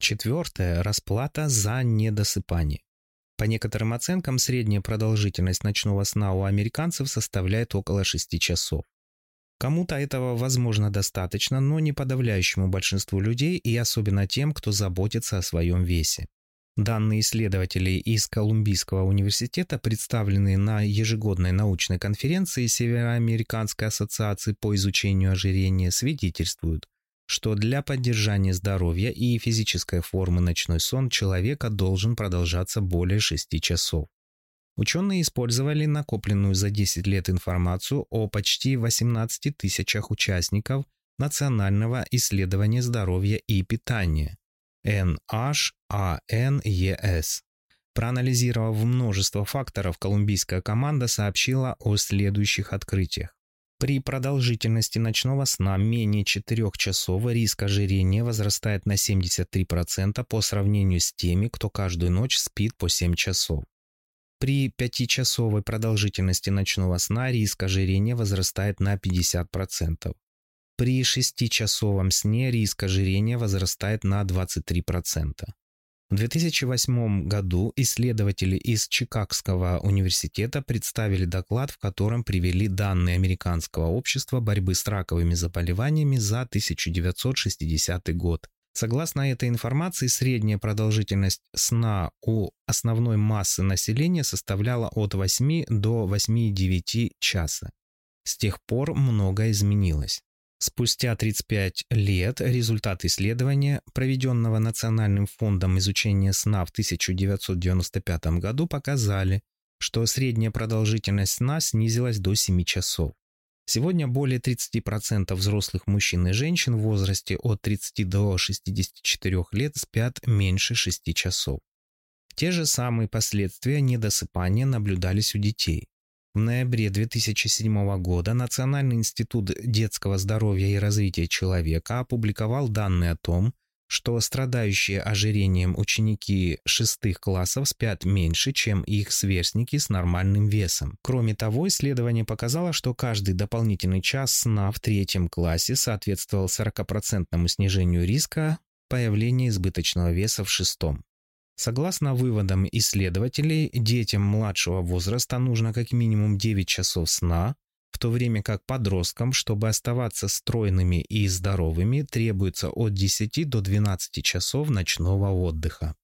Четвертое – расплата за недосыпание. По некоторым оценкам, средняя продолжительность ночного сна у американцев составляет около 6 часов. Кому-то этого, возможно, достаточно, но не подавляющему большинству людей и особенно тем, кто заботится о своем весе. Данные исследователей из Колумбийского университета, представленные на ежегодной научной конференции Североамериканской ассоциации по изучению ожирения, свидетельствуют, что для поддержания здоровья и физической формы ночной сон человека должен продолжаться более 6 часов. Ученые использовали накопленную за 10 лет информацию о почти 18 тысячах участников Национального исследования здоровья и питания NHANES. Проанализировав множество факторов, колумбийская команда сообщила о следующих открытиях. При продолжительности ночного сна менее 4 часов риск ожирения возрастает на 73% по сравнению с теми, кто каждую ночь спит по 7 часов. При 5-часовой продолжительности ночного сна риск ожирения возрастает на 50%. При 6-часовом сне риск ожирения возрастает на 23%. В 2008 году исследователи из Чикагского университета представили доклад, в котором привели данные Американского общества борьбы с раковыми заболеваниями за 1960 год. Согласно этой информации, средняя продолжительность сна у основной массы населения составляла от 8 до 8,9 часа. С тех пор многое изменилось. Спустя 35 лет результат исследования, проведенного Национальным фондом изучения сна в 1995 году, показали, что средняя продолжительность сна снизилась до 7 часов. Сегодня более 30% взрослых мужчин и женщин в возрасте от 30 до 64 лет спят меньше 6 часов. Те же самые последствия недосыпания наблюдались у детей. В ноябре 2007 года Национальный институт детского здоровья и развития человека опубликовал данные о том, что страдающие ожирением ученики шестых классов спят меньше, чем их сверстники с нормальным весом. Кроме того, исследование показало, что каждый дополнительный час сна в третьем классе соответствовал 40% снижению риска появления избыточного веса в шестом. Согласно выводам исследователей, детям младшего возраста нужно как минимум 9 часов сна, в то время как подросткам, чтобы оставаться стройными и здоровыми, требуется от 10 до 12 часов ночного отдыха.